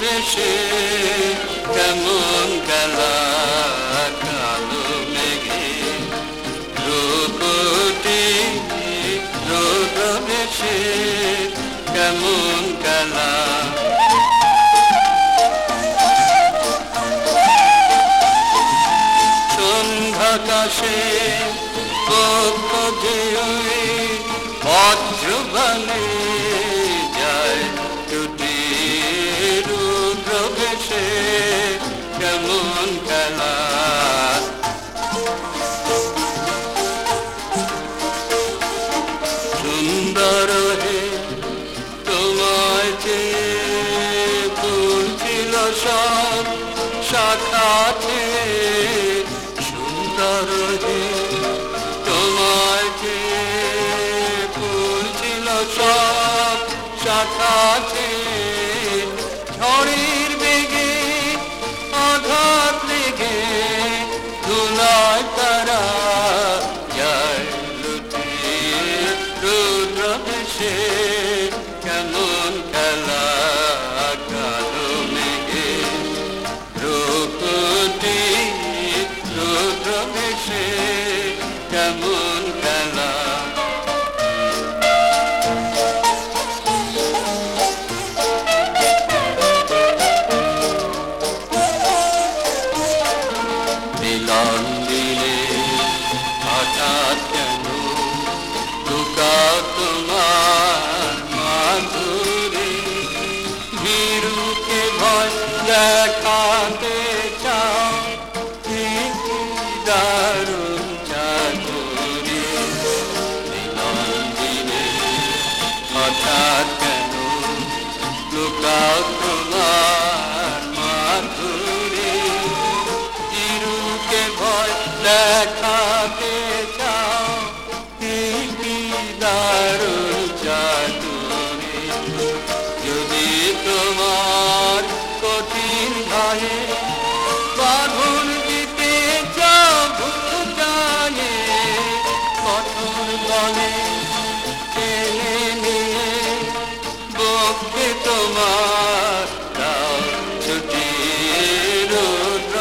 বেশে কেমন গেলা কালো মেঘে। রূপটি রোদ বেশে কেমন গেলা। সন্ধ্যাকাশে খেলা। সুন্দর হে, তোমায় চেয়ে ফুলছিল সব শাখাতে, সুন্দর হে, তোমায় চেয়ে ফুলছিল সব শাখাতে गुलातरा जय लुति रुद्र विषे কেমন খেলা কালো মেঘে রূপটি রুদ্র বেশে কেমন নন্দিনে হঠাৎ কেন দুকা তোমার মাধুরে বীরুকে ভয় দেখাতে চাও। দারুণ চাকুরে দিলে হঠাৎ কেন লুকা দেখাতে চাও কি দারুণ চাতুরে যদি তোমার কঠিন ঘরে তোমার ছুটি রোদ্র